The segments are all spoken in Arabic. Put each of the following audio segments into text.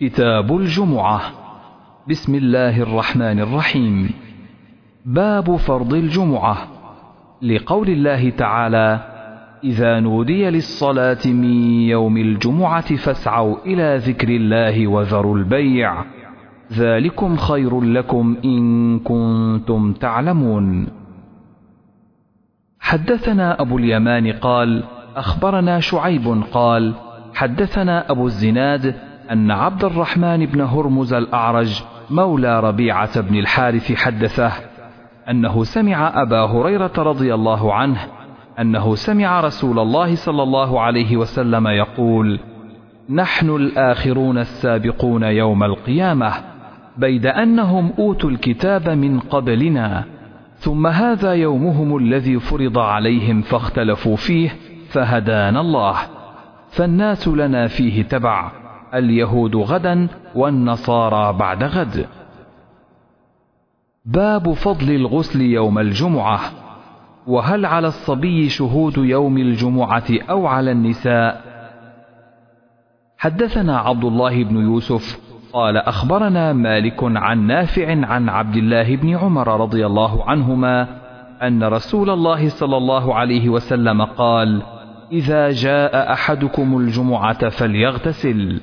كتاب الجمعة. بسم الله الرحمن الرحيم. باب فرض الجمعة. لقول الله تعالى إذا نودي للصلاة من يوم الجمعة فاسعوا إلى ذكر الله وذروا البيع. ذلكم خير لكم إن كنتم تعلمون. حدثنا أبو اليمان قال أخبرنا شعيب قال حدثنا أبو الزناد أن عبد الرحمن بن هرمز الأعرج مولى ربيعة بن الحارث حدثه أنه سمع أبا هريرة رضي الله عنه أنه سمع رسول الله صلى الله عليه وسلم يقول: نحن الآخرون السابقون يوم القيامة، بيد أنهم أوتوا الكتاب من قبلنا، ثم هذا يومهم الذي فرض عليهم فاختلفوا فيه، فهدانا الله، فالناس لنا فيه تبع، اليهود غدا والنصارى بعد غد. باب فضل الغسل يوم الجمعة. وهل على الصبي شهود يوم الجمعة أو على النساء؟ حدثنا عبد الله بن يوسف قال أخبرنا مالك عن نافع عن عبد الله بن عمر رضي الله عنهما أن رسول الله صلى الله عليه وسلم قال إذا جاء أحدكم الجمعة فليغتسل.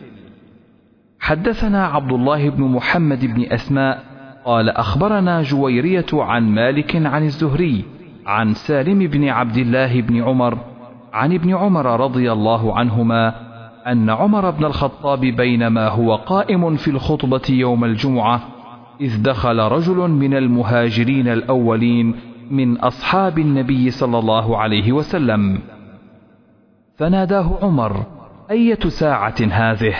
حدثنا عبد الله بن محمد بن أسماء قال أخبرنا جويرية عن مالك عن الزهري عن سالم بن عبد الله بن عمر عن ابن عمر رضي الله عنهما أن عمر بن الخطاب بينما هو قائم في الخطبة يوم الجمعة إذ دخل رجل من المهاجرين الأولين من أصحاب النبي صلى الله عليه وسلم. فناداه عمر أية ساعة هذه؟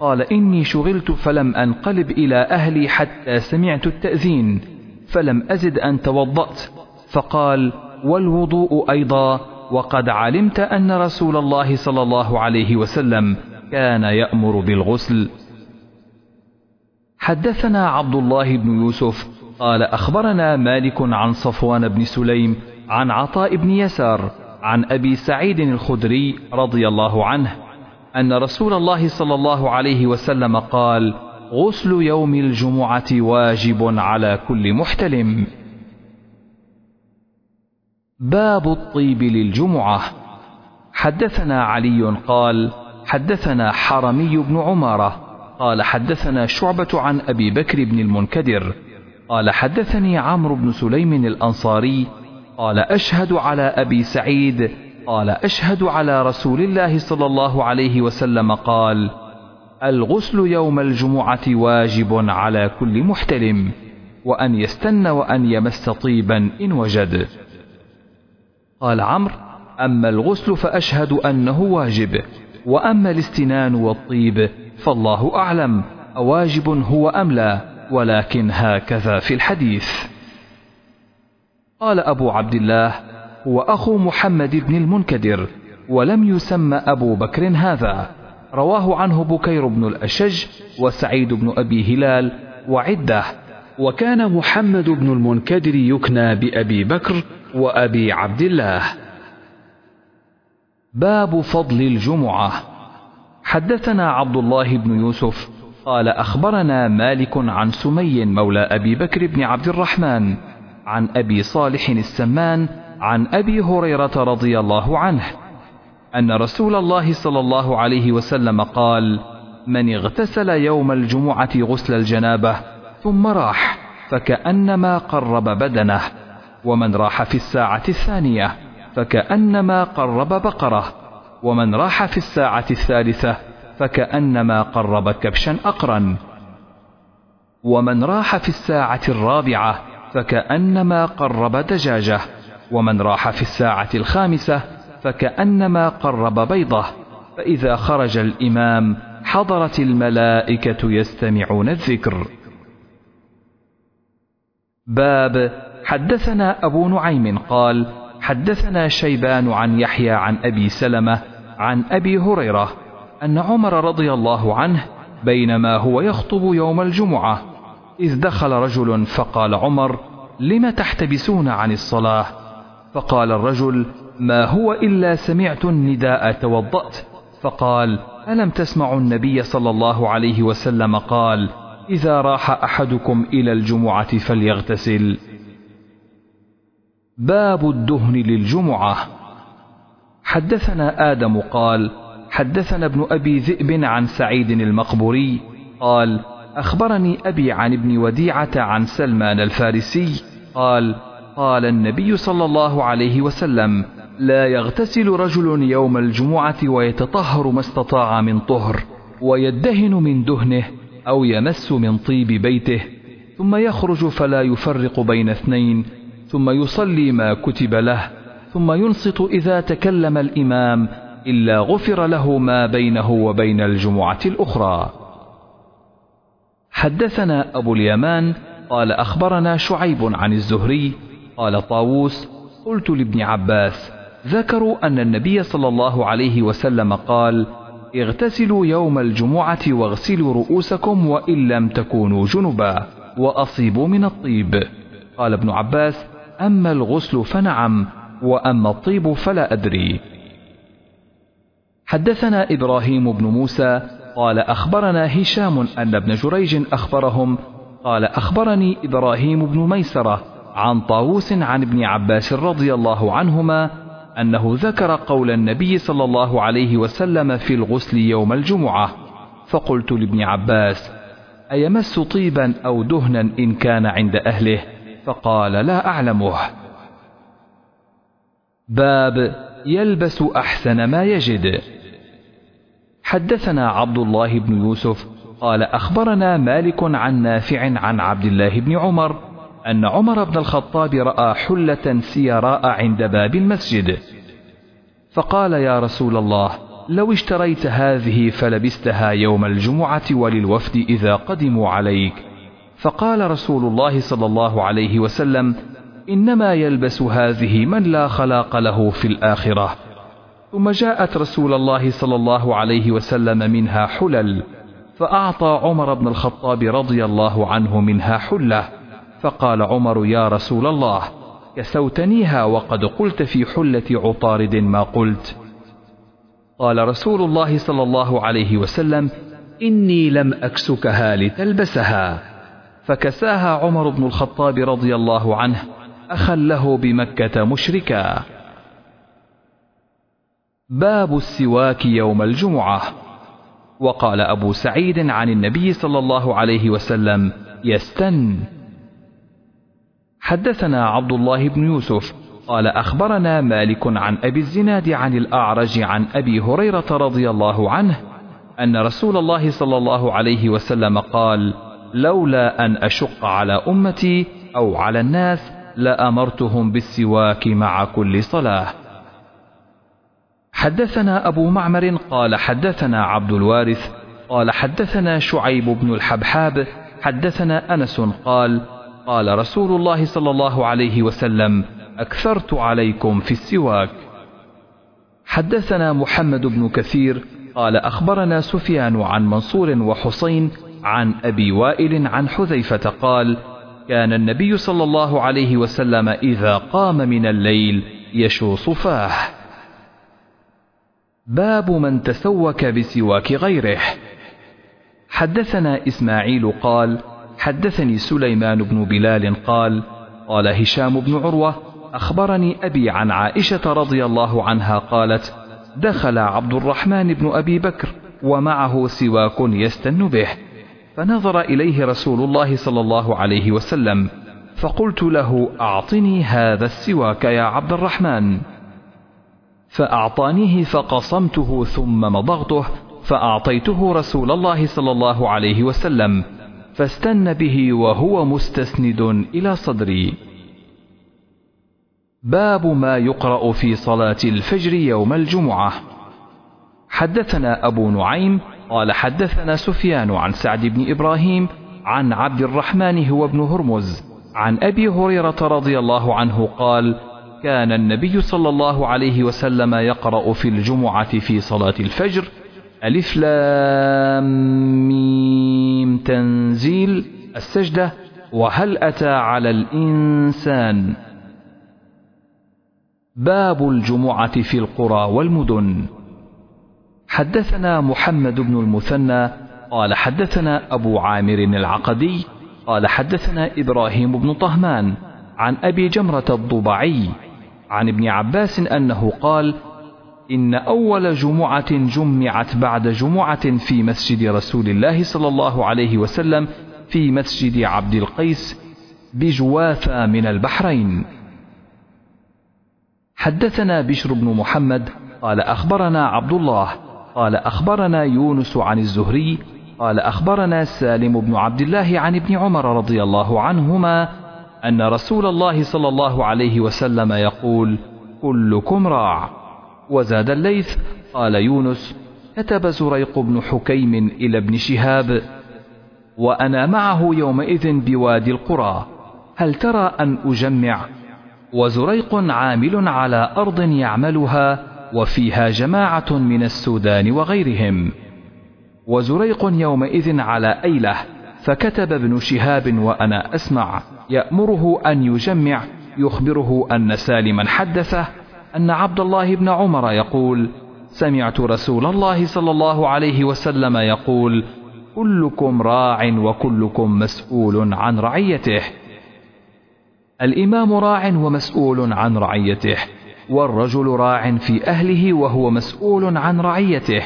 قال إني شغلت فلم أنقلب إلى أهلي حتى سمعت التأذين فلم أزد أن توضأت. فقال والوضوء أيضا وقد علمت أن رسول الله صلى الله عليه وسلم كان يأمر بالغسل. حدثنا عبد الله بن يوسف قال أخبرنا مالك عن صفوان بن سليم عن عطاء بن يسار عن أبي سعيد الخدري رضي الله عنه أن رسول الله صلى الله عليه وسلم قال غسل يوم الجمعة واجب على كل محتلم. باب الطيب للجمعة. حدثنا علي قال حدثنا حرمي بن عمارة. قال حدثنا شعبة عن أبي بكر بن المنكدر. قال حدثني عمرو بن سليم الأنصاري. قال أشهد على أبي سعيد قال أشهد على رسول الله صلى الله عليه وسلم قال الغسل يوم الجمعة واجب على كل محتلم وأن يستن وأن يمس طيبا إن وجد. قال عمرو أما الغسل فأشهد أنه واجب وأما الاستنان والطيب فالله أعلم أواجب هو أم لا ولكن هكذا في الحديث. قال أبو عبد الله هو أخو محمد بن المنكدر ولم يسمى أبو بكر هذا. رواه عنه بكير بن الأشج وسعيد بن أبي هلال وعدة. وكان محمد بن المنكدر يكنى بأبي بكر وأبي عبد الله. باب فضل الجمعة. حدثنا عبد الله بن يوسف قال أخبرنا مالك عن سمي مولى أبي بكر بن عبد الرحمن عن أبي صالح السمان عن أبي هريرة رضي الله عنه أن رسول الله صلى الله عليه وسلم قال من اغتسل يوم الجمعة غسل الجنابة ثم راح فكأنما قرب بدنه ومن راح في الساعة الثانية فكأنما قرب بقرة ومن راح في الساعة الثالثة فكأنما قرب كبشا أقرا ومن راح في الساعة الرابعة فكأنما قرب دجاجة. ومن راح في الساعة الخامسة فكأنما قرب بيضة فإذا خرج الإمام حضرت الملائكة يستمعون الذكر. باب حدثنا أبو نعيم قال حدثنا شيبان عن يحيى عن أبي سلمة عن أبي هريرة أن عمر رضي الله عنه بينما هو يخطب يوم الجمعة إذ دخل رجل فقال عمر لم تحتبسون عن الصلاة؟ فقال الرجل ما هو إلا سمعت النداء توضأت. فقال ألم تسمعوا النبي صلى الله عليه وسلم قال إذا راح أحدكم إلى الجمعة فليغتسل. باب الدهن للجمعة. حدثنا آدم قال حدثنا ابن أبي ذئب عن سعيد المقبوري قال أخبرني أبي عن ابن وديعة عن سلمان الفارسي قال قال النبي صلى الله عليه وسلم لا يغتسل رجل يوم الجمعة ويتطهر ما استطاع من طهر ويدهن من دهنه أو يمس من طيب بيته ثم يخرج فلا يفرق بين اثنين ثم يصلي ما كتب له ثم ينصت إذا تكلم الإمام إلا غفر له ما بينه وبين الجمعة الأخرى. حدثنا أبو اليمان قال أخبرنا شعيب عن الزهري قال طاووس قلت لابن عباس ذكروا أن النبي صلى الله عليه وسلم قال اغتسلوا يوم الجمعة واغسلوا رؤوسكم وإن لم تكونوا جنبا وأصيبوا من الطيب. قال ابن عباس أما الغسل فنعم وأما الطيب فلا أدري. حدثنا إبراهيم بن موسى قال أخبرنا هشام أن ابن جريج أخبرهم قال أخبرني إبراهيم بن ميسرة عن طاووس عن ابن عباس رضي الله عنهما أنه ذكر قول النبي صلى الله عليه وسلم في الغسل يوم الجمعة فقلت لابن عباس أيمس طيبا أو دهنا إن كان عند أهله؟ فقال لا أعلمه. باب يلبس أحسن ما يجد. حدثنا عبد الله بن يوسف قال أخبرنا مالك عن نافع عن عبد الله بن عمر أن عمر بن الخطاب رأى حلة سيراء عند باب المسجد. فقال يا رسول الله لو اشتريت هذه فلبستها يوم الجمعة وللوفد إذا قدموا عليك. فقال رسول الله صلى الله عليه وسلم إنما يلبس هذه من لا خلاق له في الآخرة. ثم جاءت رسول الله صلى الله عليه وسلم منها حلل فأعطى عمر بن الخطاب رضي الله عنه منها حلة. فقال عمر يا رسول الله كسوتنيها وقد قلت في حلة عطارد ما قلت. قال رسول الله صلى الله عليه وسلم إني لم أكسكها لتلبسها. فكساها عمر بن الخطاب رضي الله عنه أخا له بمكة مشركا. باب السواك يوم الجمعة. وقال أبو سعيد عن النبي صلى الله عليه وسلم يستن. حدثنا عبد الله بن يوسف قال أخبرنا مالك عن أبي الزناد عن الأعرج عن أبي هريرة رضي الله عنه أن رسول الله صلى الله عليه وسلم قال لولا أن أشق على أمتي أو على الناس لأمرتهم بالسواك مع كل صلاة. حدثنا أبو معمر قال حدثنا عبد الوارث قال حدثنا شعيب بن الحبحاب حدثنا أنس قال قال رسول الله صلى الله عليه وسلم أكثرت عليكم في السواك. حدثنا محمد بن كثير قال أخبرنا سفيان عن منصور وحسين عن أبي وائل عن حذيفة قال كان النبي صلى الله عليه وسلم إذا قام من الليل يشو صفاه باب من تسوك بسواك غيره. حدثنا إسماعيل قال حدثني سليمان بن بلال قال قال هشام بن عروة أخبرني أبي عن عائشة رضي الله عنها قالت دخل عبد الرحمن بن أبي بكر ومعه سواك يستن به. فنظر إليه رسول الله صلى الله عليه وسلم فقلت له أعطني هذا السواك يا عبد الرحمن. فأعطانيه فقصمته ثم مضغته فأعطيته رسول الله صلى الله عليه وسلم. فاستن به وهو مستسند إلى صدري. باب ما يقرأ في صلاة الفجر يوم الجمعة. حدثنا أبو نعيم قال حدثنا سفيان عن سعد بن إبراهيم عن عبد الرحمن هو ابن هرمز عن أبي هريرة رضي الله عنه قال كان النبي صلى الله عليه وسلم يقرأ في الجمعة في صلاة الفجر ألف لام تنزيل السجدة. وهل أتى على الإنسان؟ باب الجمعة في القرى والمدن. حدثنا محمد بن المثنى. قال حدثنا أبو عامر العقدي. قال حدثنا إبراهيم بن طهمان. عن أبي جمرة الضبعي. عن ابن عباس أنه قال إن أول جمعة جمعت بعد جمعة في مسجد رسول الله صلى الله عليه وسلم في مسجد عبد القيس بجواثة من البحرين. حدثنا بشر بن محمد قال أخبرنا عبد الله قال أخبرنا يونس عن الزهري قال أخبرنا سالم بن عبد الله عن ابن عمر رضي الله عنهما أن رسول الله صلى الله عليه وسلم يقول كلكم راع. وزاد الليث قال يونس كتب زريق بن حكيم إلى ابن شهاب وأنا معه يومئذ بوادي القرى هل ترى أن أجمع؟ وزريق عامل على أرض يعملها وفيها جماعة من السودان وغيرهم. وزريق يومئذ على أيلة فكتب ابن شهاب وأنا أسمع يأمره أن يجمع يخبره أن سالما حدثه أن عبد الله بن عمر يقول سمعت رسول الله صلى الله عليه وسلم يقول كلكم راع وكلكم مسؤول عن رعيته. الإمام راع ومسؤول عن رعيته والرجل راع في أهله وهو مسؤول عن رعيته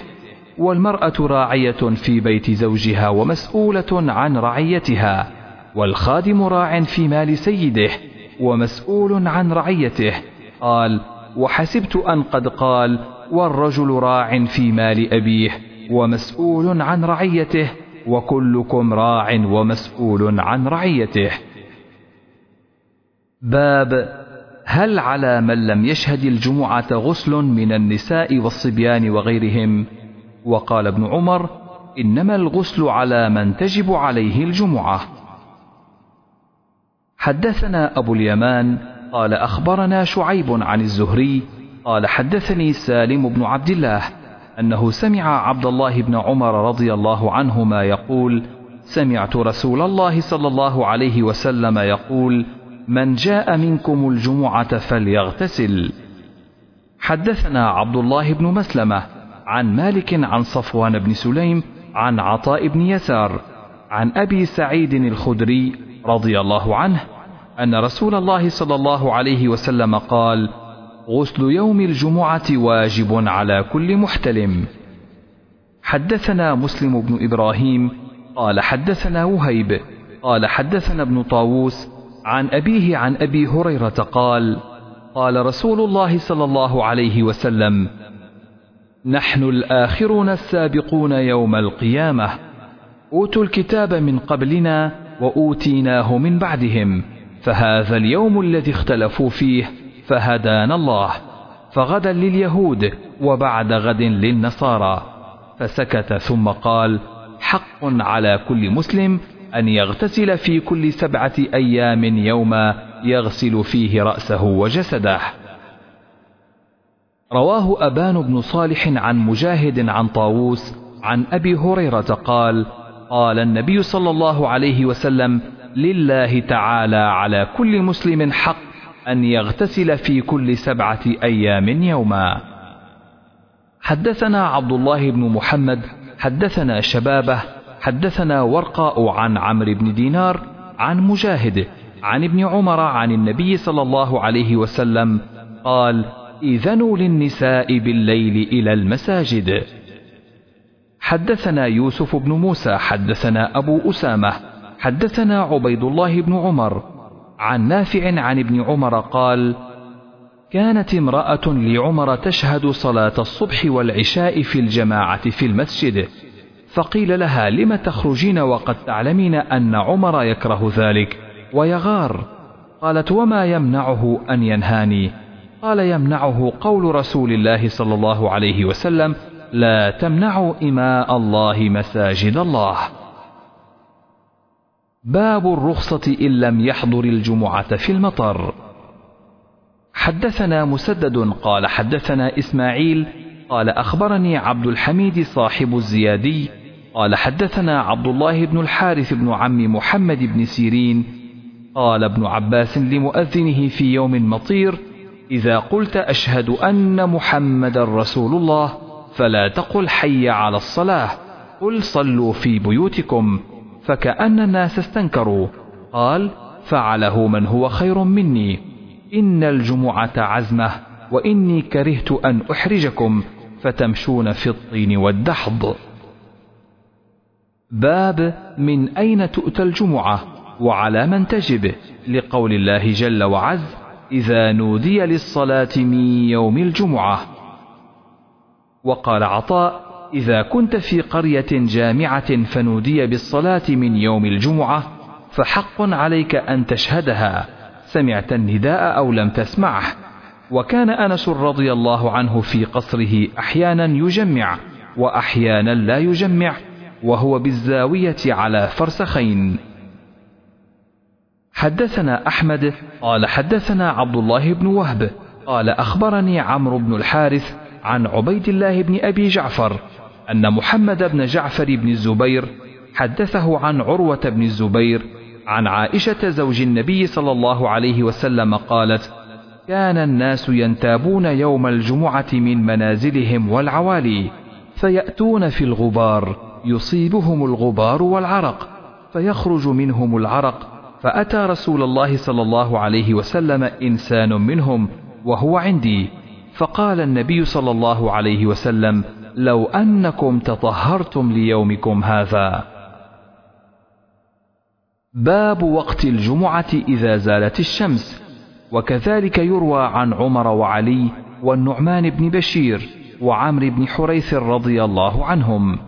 والمرأة راعية في بيت زوجها ومسؤولة عن رعيتها والخادم راع في مال سيده ومسؤول عن رعيته. قال وحسبت أن قد قال والرجل راع في مال أبيه ومسؤول عن رعيته وكلكم راع ومسؤول عن رعيته. باب هل على من لم يشهد الجمعة غسل من النساء والصبيان وغيرهم؟ وقال ابن عمر إنما الغسل على من تجب عليه الجمعة. حدثنا أبو اليمان قال أخبرنا شعيب عن الزهري قال حدثني سالم بن عبد الله أنه سمع عبد الله بن عمر رضي الله عنهما يقول سمعت رسول الله صلى الله عليه وسلم يقول من جاء منكم الجمعة فليغتسل. حدثنا عبد الله بن مسلمة عن مالك عن صفوان بن سليم عن عطاء بن يسار عن أبي سعيد الخدري رضي الله عنه أن رسول الله صلى الله عليه وسلم قال غسل يوم الجمعة واجب على كل محتلم. حدثنا مسلم بن إبراهيم قال حدثنا وهيب قال حدثنا ابن طاووس عن أبيه عن أبي هريرة قال قال رسول الله صلى الله عليه وسلم نحن الآخرون السابقون يوم القيامة. أوتوا الكتاب من قبلنا وأوتيناه من بعدهم. فهذا اليوم الذي اختلفوا فيه فهدانا الله فغدا لليهود وبعد غد للنصارى. فسكت ثم قال حق على كل مسلم أن يغتسل في كل سبعة أيام يوما يغسل فيه رأسه وجسده. رواه أبان بن صالح عن مجاهد عن طاووس عن أبي هريرة قال قال النبي صلى الله عليه وسلم لله تعالى على كل مسلم حق أن يغتسل في كل سبعة أيام يوما. حدثنا عبد الله بن محمد حدثنا شبابه حدثنا ورقاء عن عمرو بن دينار عن مجاهد عن ابن عمر عن النبي صلى الله عليه وسلم قال إذنوا للنساء بالليل إلى المساجد. حدثنا يوسف بن موسى حدثنا أبو أسامة حدثنا عبيد الله بن عمر عن نافع عن ابن عمر قال كانت امرأة لعمر تشهد صلاة الصبح والعشاء في الجماعة في المسجد فقيل لها لم تخرجين وقد تعلمين أن عمر يكره ذلك؟ ويغار قالت وما يمنعه أن ينهاني؟ قال يمنعه قول رسول الله صلى الله عليه وسلم لا تمنعوا إماء الله مساجد الله. باب الرخصة إن لم يحضر الجمعة في المطر. حدثنا مسدد قال حدثنا إسماعيل قال أخبرني عبد الحميد صاحب الزيادي قال حدثنا عبد الله بن الحارث بن عم محمد بن سيرين قال ابن عباس لمؤذنه في يوم مطير إذا قلت أشهد أن محمد رسول الله فلا تقل حي على الصلاة قل صلوا في بيوتكم. فكأن الناس استنكروا. قال فعله من هو خير مني. إن الجمعة عزمة وإني كرهت أن أحرجكم فتمشون في الطين والدحض. باب من أين تؤتى الجمعة؟ وعلى من تجب؟ لقول الله جل وعز إذا نودي للصلاة من يوم الجمعة. وقال عطاء إذا كنت في قرية جامعة فنودي بالصلاة من يوم الجمعة فحق عليك أن تشهدها. سمعت النداء أو لم تسمعه. وكان أنس رضي الله عنه في قصره أحيانا يجمع وأحيانا لا يجمع وهو بالزاوية على فرسخين. حدثنا أحمد قال حدثنا عبد الله بن وهب قال أخبرني عمرو بن الحارث عن عبيد الله بن أبي جعفر أن محمد بن جعفر بن الزبير حدثه عن عروة بن الزبير عن عائشة زوج النبي صلى الله عليه وسلم قالت كان الناس ينتابون يوم الجمعة من منازلهم والعوالي فيأتون في الغبار يصيبهم الغبار والعرق فيخرج منهم العرق فأتى رسول الله صلى الله عليه وسلم إنسان منهم وهو عندي فقال النبي صلى الله عليه وسلم لو أنكم تطهرتم ليومكم هذا. باب وقت الجمعة إذا زالت الشمس. وكذلك يروى عن عمر وعلي والنعمان بن بشير وعمر بن حريث رضي الله عنهم.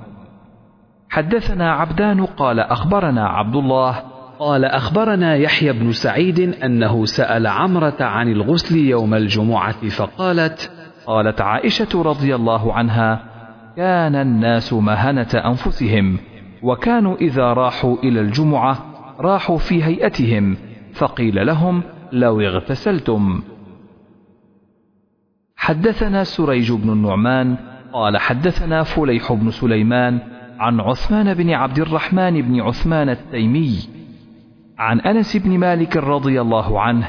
حدثنا عبدان قال أخبرنا عبد الله. قال أخبرنا يحيى بن سعيد أنه سأل عمرة عن الغسل يوم الجمعة فقالت قالت عائشة رضي الله عنها كان الناس مهنة أنفسهم وكانوا إذا راحوا إلى الجمعة راحوا في هيئتهم فقيل لهم لو اغتسلتم. حدثنا سريج بن النعمان قال حدثنا فليح بن سليمان عن عثمان بن عبد الرحمن بن عثمان التيمي عن أنس بن مالك رضي الله عنه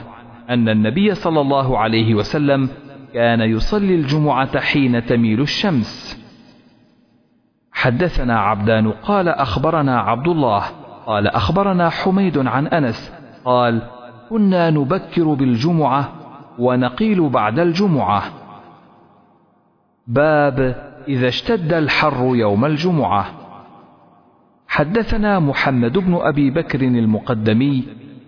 أن النبي صلى الله عليه وسلم كان يصلي الجمعة حين تميل الشمس. حدثنا عبدان قال أخبرنا عبد الله قال أخبرنا حميد عن أنس قال كنا نبكر بالجمعة ونقيل بعد الجمعة. باب إذا اشتد الحر يوم الجمعة. حدثنا محمد بن أبي بكر المقدمي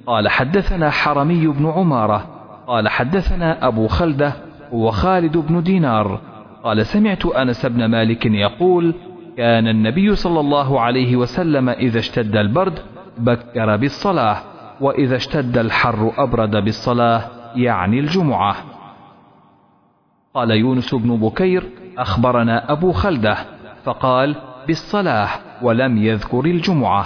قال حدثنا حرمي بن عمارة قال حدثنا أبو خلدة وخالد بن دينار قال سمعت أنس بن مالك يقول كان النبي صلى الله عليه وسلم إذا اشتد البرد بكر بالصلاة وإذا اشتد الحر أبرد بالصلاة يعني الجمعة. قال يونس بن بكير أخبرنا أبو خلدة فقال بالصلاة ولم يذكر الجمعة.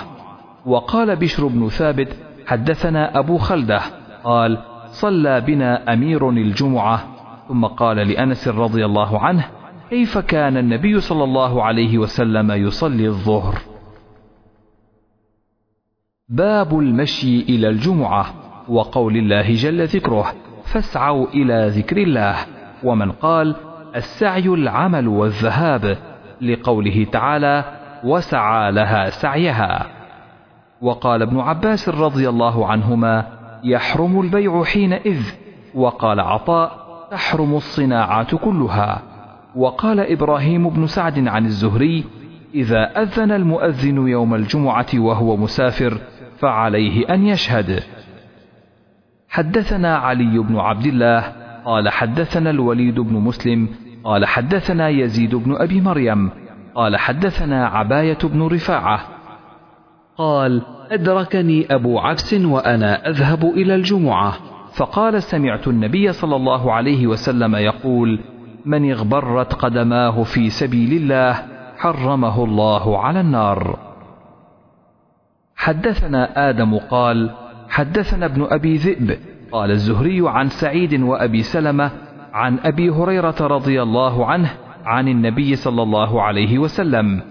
وقال بشر بن ثابت حدثنا أبو خلدة قال صلى بنا أمير الجمعة. ثم قال لأنس رضي الله عنه كيف كان النبي صلى الله عليه وسلم يصلي الظهر؟ باب المشي إلى الجمعة وقول الله جل ذكره فاسعوا إلى ذكر الله ومن قال السعي العمل والذهاب لقوله تعالى وسعى لها سعيها. وقال ابن عباس رضي الله عنهما يحرم البيع حينئذ وقال عطاء تحرم الصناعات كلها. وقال إبراهيم بن سعد عن الزهري إذا أذن المؤذن يوم الجمعة وهو مسافر فعليه أن يشهد. حدثنا علي بن عبد الله قال حدثنا الوليد بن مسلم قال حدثنا يزيد بن أبي مريم قال حدثنا عباية بن رفاعة. قال أدركني أبو عبس وأنا أذهب إلى الجمعة. فقال سمعت النبي صلى الله عليه وسلم يقول من اغبرت قدماه في سبيل الله حرمه الله على النار. حدثنا آدم قال حدثنا ابن أبي ذئب قال الزهري عن سعيد وأبي سلمة عن أبي هريرة رضي الله عنه عن النبي صلى الله عليه وسلم.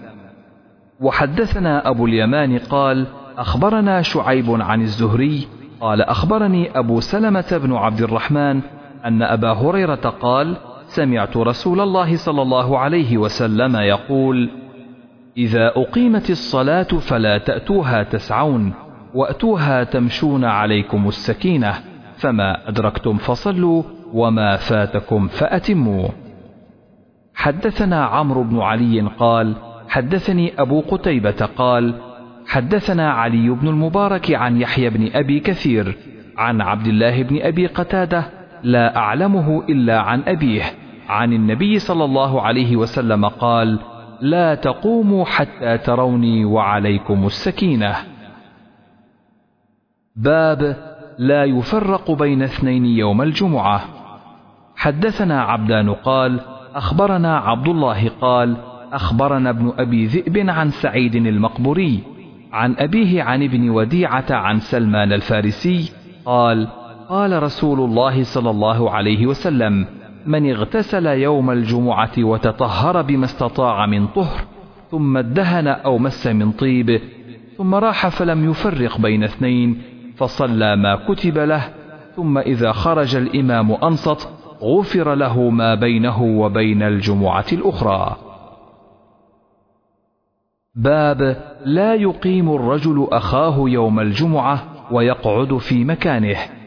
وحدثنا أبو اليمان قال أخبرنا شعيب عن الزهري قال أخبرني أبو سلمة بن عبد الرحمن أن أبا هريرة قال سمعت رسول الله صلى الله عليه وسلم يقول إذا أقيمت الصلاة فلا تأتوها تسعون وأتوها تمشون عليكم السكينة فما أدركتم فصلوا وما فاتكم فأتموا. حدثنا عمرو بن علي قال حدثني أبو قتيبة قال حدثنا علي بن المبارك عن يحيى بن أبي كثير عن عبد الله بن أبي قتادة لا أعلمه إلا عن أبيه عن النبي صلى الله عليه وسلم قال لا تقوموا حتى تروني وعليكم السكينة. باب لا يفرق بين اثنين يوم الجمعة. حدثنا عبدان قال أخبرنا عبد الله قال أخبرنا ابن أبي ذئب عن سعيد المقبوري عن أبيه عن ابن وديعة عن سلمان الفارسي قال قال رسول الله صلى الله عليه وسلم من اغتسل يوم الجمعة وتطهر بما استطاع من طهر ثم ادهن أو مس من طيب ثم راح فلم يفرق بين اثنين فصلى ما كتب له ثم إذا خرج الإمام أنصت غفر له ما بينه وبين الجمعة الأخرى. باب لا يقيم الرجل أخاه يوم الجمعة ويقعد في مكانه.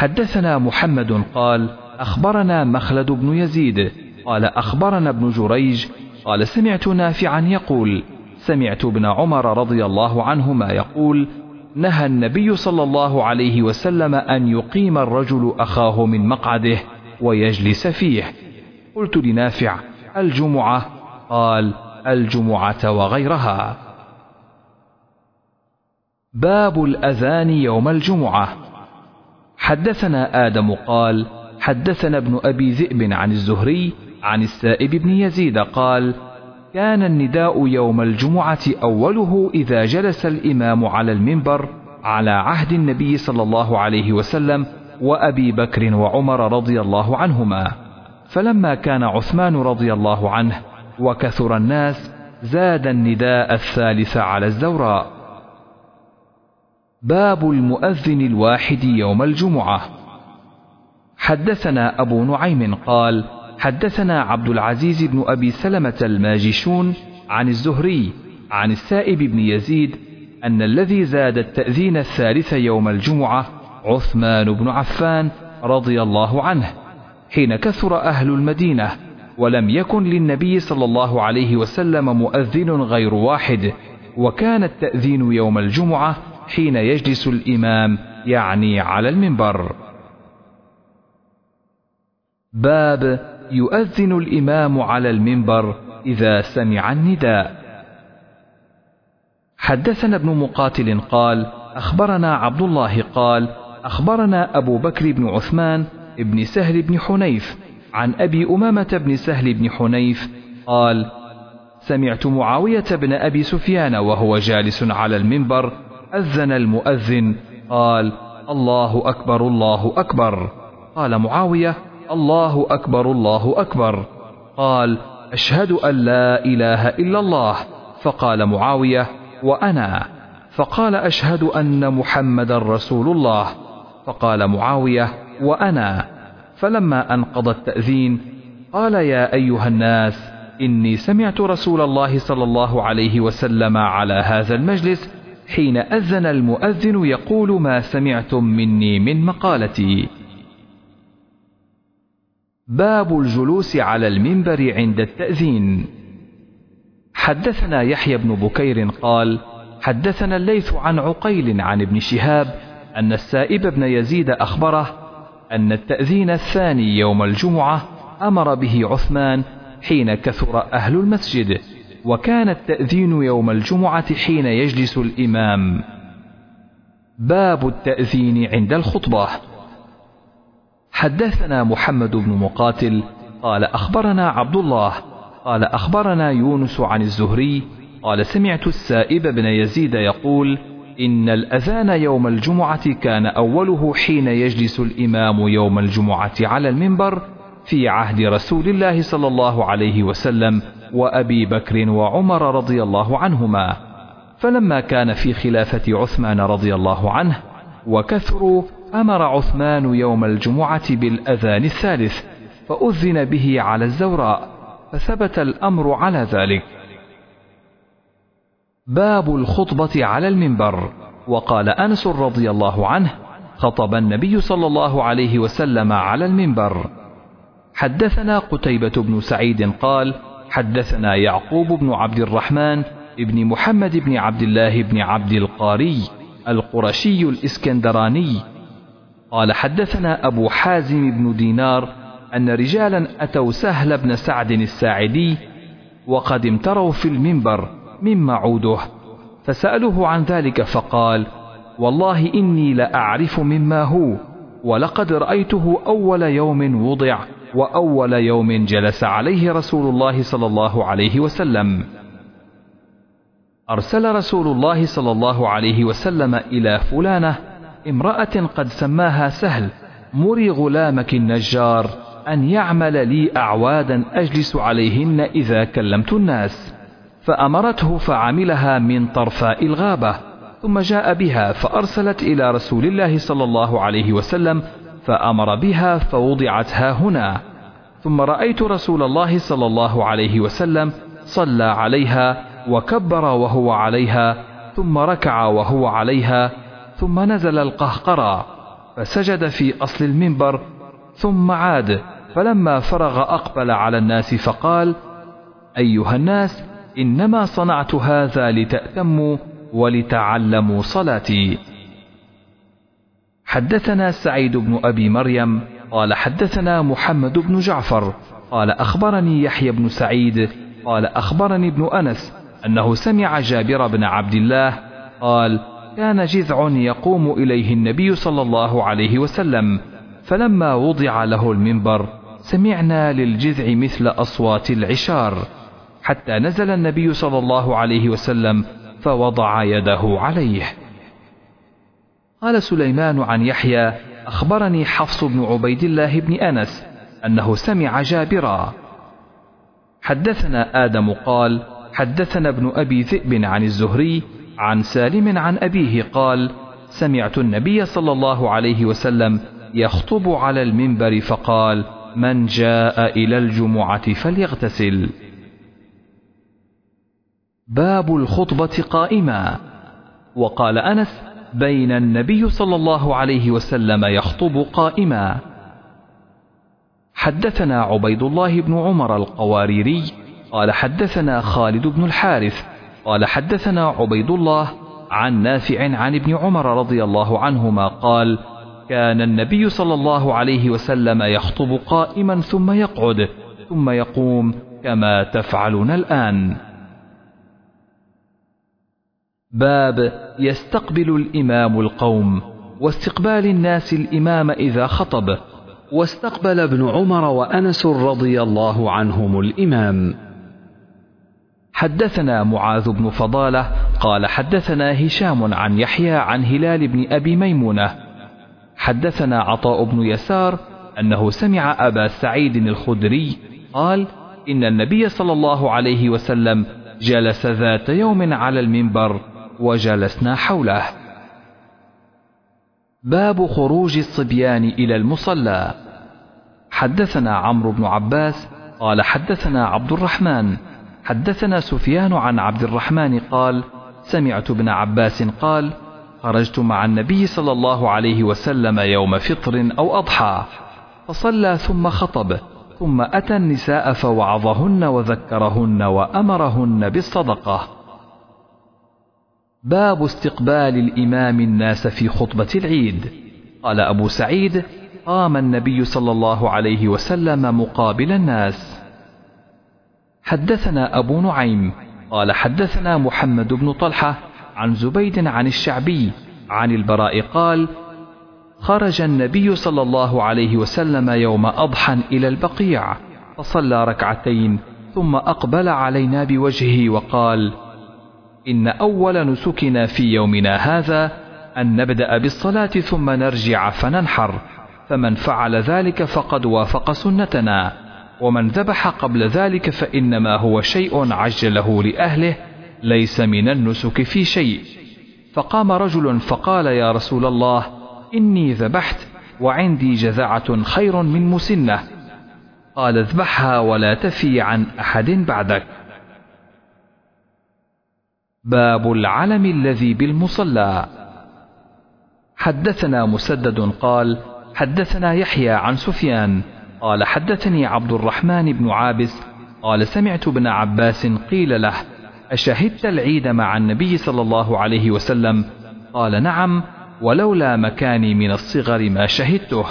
حدثنا محمد قال أخبرنا مخلد بن يزيد. قال أخبرنا ابن جريج. قال سمعت نافعا يقول سمعت ابن عمر رضي الله عنهما يقول نهى النبي صلى الله عليه وسلم أن يقيم الرجل أخاه من مقعده ويجلس فيه. قلت لنافع الجمعة؟ قال الجمعة وغيرها. باب الأذان يوم الجمعة. حدثنا آدم قال حدثنا ابن أبي ذئب عن الزهري عن السائب بن يزيد قال كان النداء يوم الجمعة أوله إذا جلس الإمام على المنبر على عهد النبي صلى الله عليه وسلم وأبي بكر وعمر رضي الله عنهما. فلما كان عثمان رضي الله عنه وكثر الناس زاد النداء الثالث على الزوراء. باب المؤذن الواحد يوم الجمعة. حدثنا أبو نعيم قال حدثنا عبد العزيز بن أبي سلمة الماجشون عن الزهري عن السائب بن يزيد أن الذي زاد التأذين الثالث يوم الجمعة عثمان بن عفان رضي الله عنه حين كثر أهل المدينة ولم يكن للنبي صلى الله عليه وسلم مؤذن غير واحد وكان التأذين يوم الجمعة حين يجلس الإمام يعني على المنبر. باب يؤذن الإمام على المنبر إذا سمع النداء. حدثنا ابن مقاتل قال أخبرنا عبد الله قال أخبرنا أبو بكر بن عثمان بن سهل بن حنيف عن أبي أمامة بن سهل بن حنيف قال سمعت معاوية بن أبي سفيان وهو جالس على المنبر أذن المؤذن قال الله أكبر الله أكبر. قال معاوية الله أكبر الله أكبر. قال أشهد أن لا إله إلا الله. فقال معاوية وأنا. فقال أشهد أن محمد رسول الله. فقال معاوية وأنا. فلما أنقض التأذين قال يا أيها الناس إني سمعت رسول الله صلى الله عليه وسلم على هذا المجلس حين أذن المؤذن يقول ما سمعتم مني من مقالتي. باب الجلوس على المنبر عند التأذين. حدثنا يحيى بن بكير قال حدثنا الليث عن عقيل عن ابن شهاب أن السائب بن يزيد أخبره أن التأذين الثاني يوم الجمعة أمر به عثمان حين كثر أهل المسجد. وكان التأذين يوم الجمعة حين يجلس الإمام. باب التأذين عند الخطبة. حدثنا محمد بن مقاتل قال أخبرنا عبد الله قال أخبرنا يونس عن الزهري قال سمعت السائب بن يزيد يقول إن الأذان يوم الجمعة كان أوله حين يجلس الإمام يوم الجمعة على المنبر في عهد رسول الله صلى الله عليه وسلم وأبي بكر وعمر رضي الله عنهما فلما كان في خلافة عثمان رضي الله عنه وكثروا أمر عثمان يوم الجمعة بالأذان الثالث فأذن به على الزوراء فثبت الأمر على ذلك. باب الخطبة على المنبر وقال أنس رضي الله عنه خطب النبي صلى الله عليه وسلم على المنبر. حدثنا قتيبة بن سعيد قال حدثنا يعقوب بن عبد الرحمن ابن محمد بن عبد الله بن عبد القاري القرشي الإسكندراني. قال حدثنا أبو حازم بن دينار أن رجالا أتوا سهل بن سعد الساعدي وقد امتروا في المنبر مما عوده فسألوه عن ذلك فقال والله إني لأعرف مما هو ولقد رأيته أول يوم وضع. وأول يوم جلس عليه رسول الله صلى الله عليه وسلم. أرسل رسول الله صلى الله عليه وسلم إلى فلانة امرأة قد سماها سهل مري غلامك النجار أن يعمل لي أعوادا أجلس عليهن إذا كلمت الناس. فأمرته فعملها من طرفاء الغابة ثم جاء بها فأرسلت إلى رسول الله صلى الله عليه وسلم فأمر بها فوضعت ها هنا. ثم رأيت رسول الله صلى الله عليه وسلم صلى عليها وكبر وهو عليها ثم ركع وهو عليها ثم نزل القهقرى فسجد في أصل المنبر ثم عاد فلما فرغ أقبل على الناس فقال أيها الناس إنما صنعت هذا لتأتموا ولتعلموا صلاتي. حدثنا سعيد بن أبي مريم قال حدثنا محمد بن جعفر قال أخبرني يحيى بن سعيد قال أخبرني ابن أنس أنه سمع جابر بن عبد الله قال كان جذع يقوم إليه النبي صلى الله عليه وسلم فلما وضع له المنبر سمعنا للجذع مثل أصوات العشار حتى نزل النبي صلى الله عليه وسلم فوضع يده عليه. قال سليمان عن يحيى أخبرني حفص بن عبيد الله بن أنس أنه سمع جابرا. حدثنا آدم قال حدثنا ابن أبي ذئب عن الزهري عن سالم عن أبيه قال سمعت النبي صلى الله عليه وسلم يخطب على المنبر فقال من جاء إلى الجمعة فليغتسل. باب الخطبة قائما. وقال أنس بين النبي صلى الله عليه وسلم يخطب قائما. حدثنا عبيد الله بن عمر القواريري قال حدثنا خالد بن الحارث قال حدثنا عبيد الله عن نافع عن ابن عمر رضي الله عنهما قال كان النبي صلى الله عليه وسلم يخطب قائما ثم يقعد ثم يقوم كما تفعلون الآن. باب يستقبل الإمام القوم واستقبال الناس الإمام إذا خطب. واستقبل ابن عمر وأنس رضي الله عنهم الإمام. حدثنا معاذ بن فضالة قال حدثنا هشام عن يحيى عن هلال بن أبي ميمونة. حدثنا عطاء بن يسار أنه سمع أبا سعيد الخدري قال إن النبي صلى الله عليه وسلم جلس ذات يوم على المنبر وجلسنا حوله. باب خروج الصبيان إلى المصلى. حدثنا عمرو بن عباس قال حدثنا عبد الرحمن. حدثنا سفيان عن عبد الرحمن قال سمعت ابن عباس قال خرجت مع النبي صلى الله عليه وسلم يوم فطر أو أضحى. فصلى ثم خطب ثم أتى النساء فوعظهن وذكرهن وأمرهن بالصدقة. باب استقبال الإمام الناس في خطبة العيد. قال أبو سعيد قام النبي صلى الله عليه وسلم مقابل الناس. حدثنا أبو نعيم قال حدثنا محمد بن طلحة عن زبيد عن الشعبي عن البراء قال خرج النبي صلى الله عليه وسلم يوم أضحى إلى البقيع فصلى ركعتين ثم أقبل علينا بوجهه وقال إن أول نسكنا في يومنا هذا أن نبدأ بالصلاة ثم نرجع فننحر فمن فعل ذلك فقد وافق سنتنا ومن ذبح قبل ذلك فإنما هو شيء عجله لأهله ليس من النسك في شيء. فقام رجل فقال يا رسول الله إني ذبحت وعندي جذعة خير من مسنة. قال اذبحها ولا تفي عن أحد بعدك. باب العلم الذي بالمصلى. حدثنا مسدد قال حدثنا يحيى عن سفيان قال حدثني عبد الرحمن بن عابس قال سمعت ابن عباس قيل له أشهدت العيد مع النبي صلى الله عليه وسلم؟ قال نعم ولولا مكاني من الصغر ما شهدته.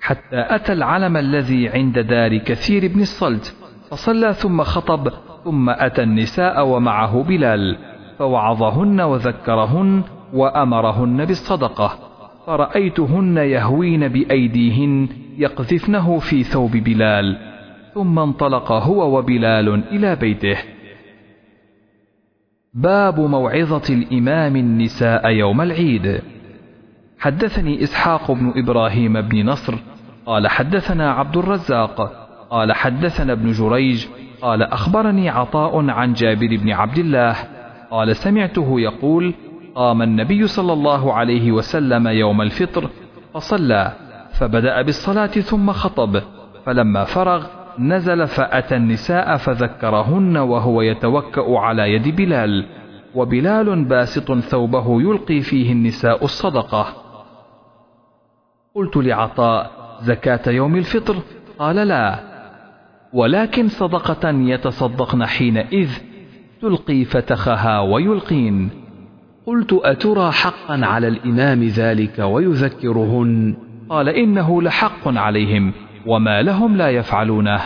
حتى أتى العلم الذي عند دار كثير بن الصلت فصلى ثم خطب ثم أتى النساء ومعه بلال فوعظهن وذكرهن وأمرهن بالصدقة فرأيتهن يهوين بأيديهن يقذفنه في ثوب بلال ثم انطلق هو وبلال إلى بيته. باب موعظة الإمام النساء يوم العيد. حدثني إسحاق بن إبراهيم بن نصر قال حدثنا عبد الرزاق قال حدثنا ابن جريج قال أخبرني عطاء عن جابر بن عبد الله. قال سمعته يقول قام النبي صلى الله عليه وسلم يوم الفطر فصلى فبدأ بالصلاة ثم خطب. فلما فرغ نزل فأتى النساء فذكرهن وهو يتوكأ على يد بلال. وبلال باسط ثوبه يلقي فيه النساء الصدقة. قلت لعطاء زكاة يوم الفطر؟ قال لا. ولكن صدقة يتصدقن حينئذ تلقي فتخها ويلقين. قلت أترى حقا على الإمام ذلك ويذكرهن؟ قال إنه لحق عليهم وما لهم لا يفعلونه.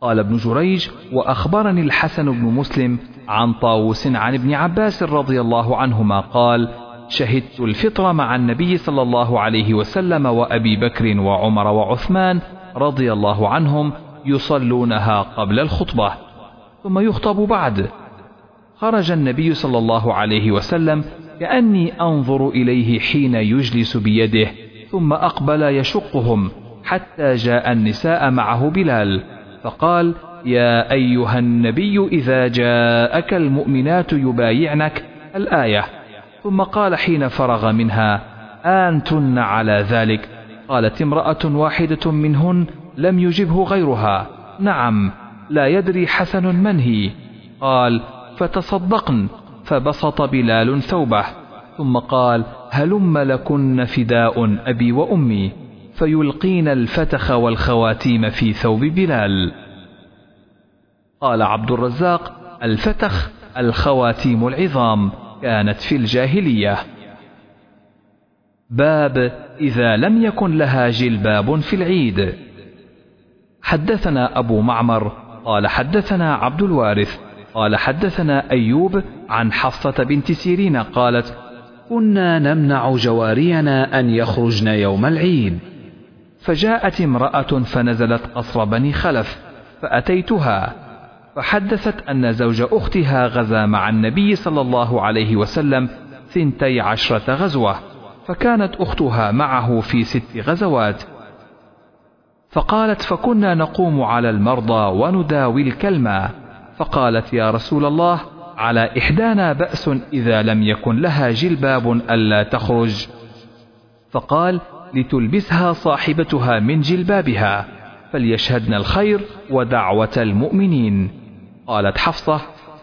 قال ابن جريج وأخبرني الحسن بن مسلم عن طاووس عن ابن عباس رضي الله عنهما قال شهدت الفطر مع النبي صلى الله عليه وسلم وأبي بكر وعمر وعثمان رضي الله عنهم يصلونها قبل الخطبة ثم يخطب بعد. خرج النبي صلى الله عليه وسلم كأني أنظر إليه حين يجلس بيده ثم أقبل يشقهم حتى جاء النساء معه بلال فقال يا أيها النبي إذا جاءك المؤمنات يبايعنك الآية. ثم قال حين فرغ منها آنتن على ذلك. قالت امرأة واحدة منهن لم يجبه غيرها. نعم لا يدري حسن من هي. قال فتصدقن. فبسط بلال ثوبه. ثم قال هلم لكن فداء أبي وأمي. فيلقين الفتخ والخواتيم في ثوب بلال. قال عبد الرزاق الفتخ الخواتيم العظام كانت في الجاهلية. باب إذا لم يكن لها جلباب في العيد. حدثنا أبو معمر قال حدثنا عبد الوارث قال حدثنا أيوب عن حفصة بنت سيرين قالت كنا نمنع جوارينا أن يخرجن يوم العيد. فجاءت امرأة فنزلت قصر بني خلف فأتيتها فحدثت أن زوج أختها غزا مع النبي صلى الله عليه وسلم ثنتي عشرة غزوة. فكانت أختها معه في ست غزوات. فقالت فكنا نقوم على المرضى ونداوي الكلمة فقالت يا رسول الله على إحدانا بأس إذا لم يكن لها جلباب ألا تخرج. فقال لتلبسها صاحبتها من جلبابها فليشهدن الخير ودعوة المؤمنين. قالت حفصة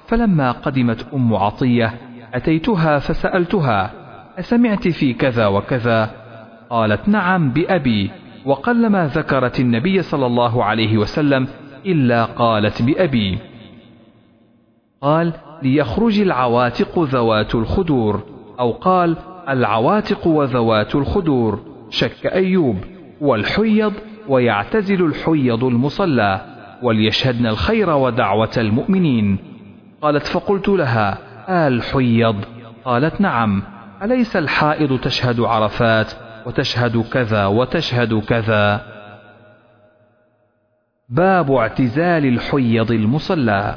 فلما قدمت أم عطية أتيتها فسألتها أسمعت في كذا وكذا؟ قالت نعم بأبي وقلما ذكرت النبي صلى الله عليه وسلم إلا قالت بأبي. قال ليخرج العواتق ذوات الخدور أو قال العواتق وذوات الخدور شك أيوب والحيض ويعتزل الحيض المصلى وليشهدن الخير ودعوة المؤمنين. قالت فقلت لها آل حيض؟ قالت نعم. أليس الحائض تشهد عرفات وتشهد كذا وتشهد كذا؟ باب اعتزال الحيض المصلى.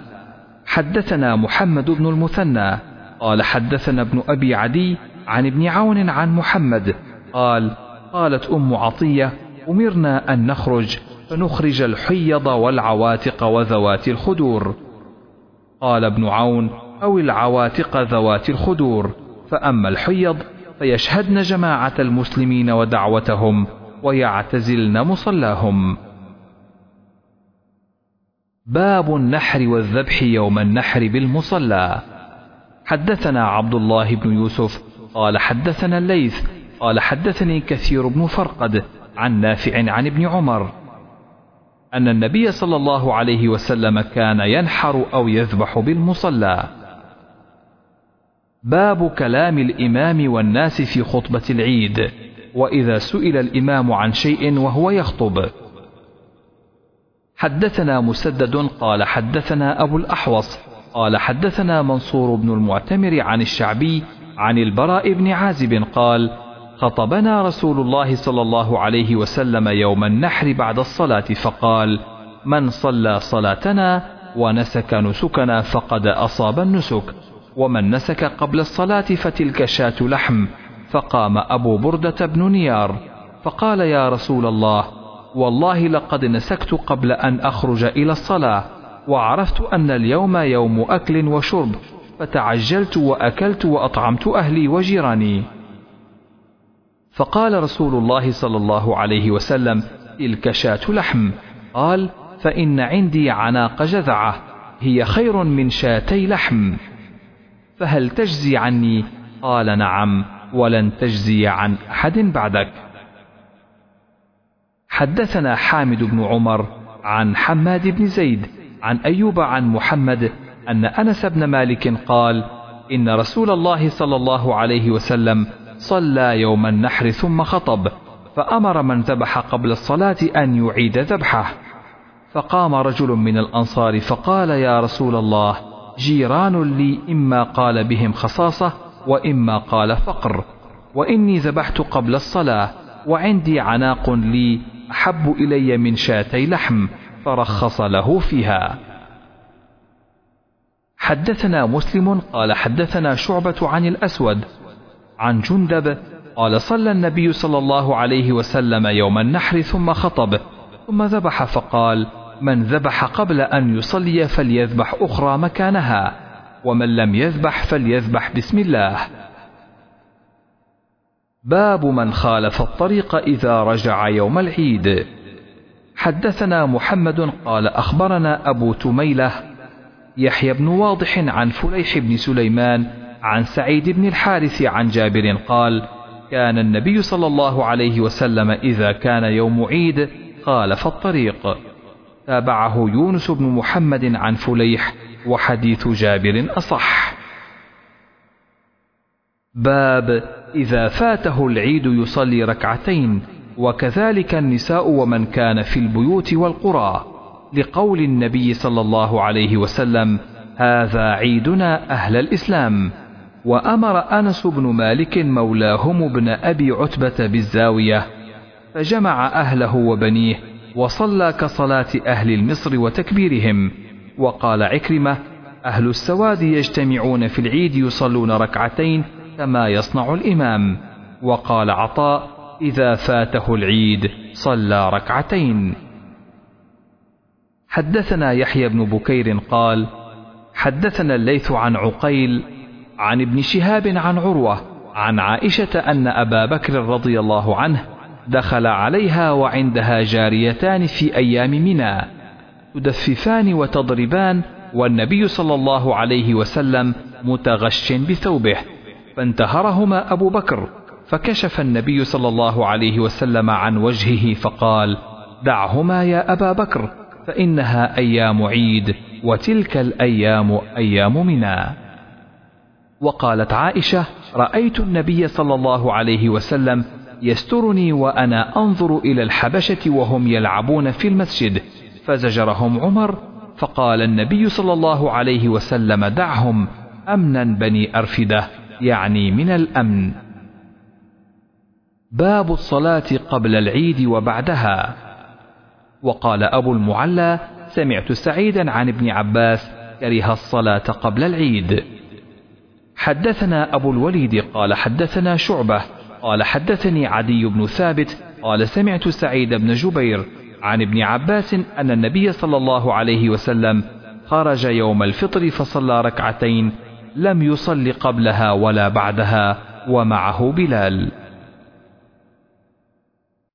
حدثنا محمد بن المثنى. قال حدثنا ابن أبي عدي عن ابن عون عن محمد. قال قالت أم عطية أمرنا أن نخرج فنخرج الحيض والعواتق وذوات الخدور. قال ابن عون أو العواتق ذوات الخدور. فأما الحيض فيشهدن جماعة المسلمين ودعوتهم ويعتزلن مصلاهم. باب النحر والذبح يوم النحر بالمصلى. حدثنا عبد الله بن يوسف قال حدثنا الليث قال حدثني كثير بن فرقد عن نافع عن ابن عمر أن النبي صلى الله عليه وسلم كان ينحر أو يذبح بالمصلى. باب كلام الإمام والناس في خطبة العيد. وإذا سئل الإمام عن شيء وهو يخطب. حدثنا مسدد قال حدثنا أبو الأحوص قال حدثنا منصور بن المعتمر عن الشعبي عن البراء بن عازب قال خطبنا رسول الله صلى الله عليه وسلم يوم النحر بعد الصلاة فقال من صلى صلاتنا ونسك نسكنا فقد أصاب النسك. ومن نسك قبل الصلاة فتلك شاة لحم فقام أبو بردة بن نيار فقال يا رسول الله والله لقد نسكت قبل أن أخرج إلى الصلاة وعرفت أن اليوم يوم أكل وشرب فتعجلت وأكلت وأطعمت أهلي وجيراني. فقال رسول الله صلى الله عليه وسلم تلك شاة لحم. قال فإن عندي عناق جذعة هي خير من شاتي لحم. فهل تجزي عني؟ قال نعم ولن تجزي عن أحد بعدك. حدثنا حامد بن عمر عن حماد بن زيد عن أيوب عن محمد أن أنس بن مالك قال إن رسول الله صلى الله عليه وسلم صلى يوم النحر ثم خطب فأمر من ذبح قبل الصلاة أن يعيد ذبحه. فقام رجل من الأنصار فقال يا رسول الله جيران لي إما قال بهم خصاصة وإما قال فقر. وإني ذبحت قبل الصلاة وعندي عناق لي أحب إلي من شاتي لحم فرخص له فيها. حدثنا مسلم قال حدثنا شعبة عن الأسود عن جندب قال صلى النبي صلى الله عليه وسلم يوم النحر ثم خطب ثم ذبح فقال من ذبح قبل أن يصلي فليذبح أخرى مكانها ومن لم يذبح فليذبح بسم الله. باب من خالف الطريق إذا رجع يوم العيد. حدثنا محمد قال أخبرنا أبو تميلة يحيى بن واضح عن فليح بن سليمان عن سعيد بن الحارث عن جابر قال كان النبي صلى الله عليه وسلم إذا كان يوم عيد خالف الطريق. تابعه يونس بن محمد عن فليح وحديث جابر أصح. باب إذا فاته العيد يصلي ركعتين وكذلك النساء ومن كان في البيوت والقرى. لقول النبي صلى الله عليه وسلم هذا عيدنا أهل الإسلام. وأمر أنس بن مالك مولاهم ابن أبي عتبة بالزاوية فجمع أهله وبنيه وصلى كصلاة أهل المصر وتكبيرهم. وقال عكرمة أهل السواد يجتمعون في العيد يصلون ركعتين كما يصنع الإمام. وقال عطاء إذا فاته العيد صلى ركعتين. حدثنا يحيى بن بكير قال حدثنا الليث عن عقيل عن ابن شهاب عن عروة عن عائشة أن أبا بكر رضي الله عنه دخل عليها وعندها جاريتان في أيام منى تدففان وتضربان والنبي صلى الله عليه وسلم متغش بثوبه فانتهرهما أبو بكر فكشف النبي صلى الله عليه وسلم عن وجهه فقال دعهما يا أبا بكر فإنها أيام عيد وتلك الأيام أيام منى. وقالت عائشة رأيت النبي صلى الله عليه وسلم يسترني وأنا أنظر إلى الحبشة وهم يلعبون في المسجد. فزجرهم عمر فقال النبي صلى الله عليه وسلم دعهم أمنا بني أرفدة يعني من الأمن. باب الصلاة قبل العيد وبعدها. وقال أبو المعلى سمعت سعيدا عن ابن عباس كره الصلاة قبل العيد. حدثنا أبو الوليد قال حدثنا شعبة قال حدثني عدي بن ثابت قال سمعت سعيد بن جبير عن ابن عباس أن النبي صلى الله عليه وسلم خرج يوم الفطر فصلى ركعتين لم يصل قبلها ولا بعدها ومعه بلال.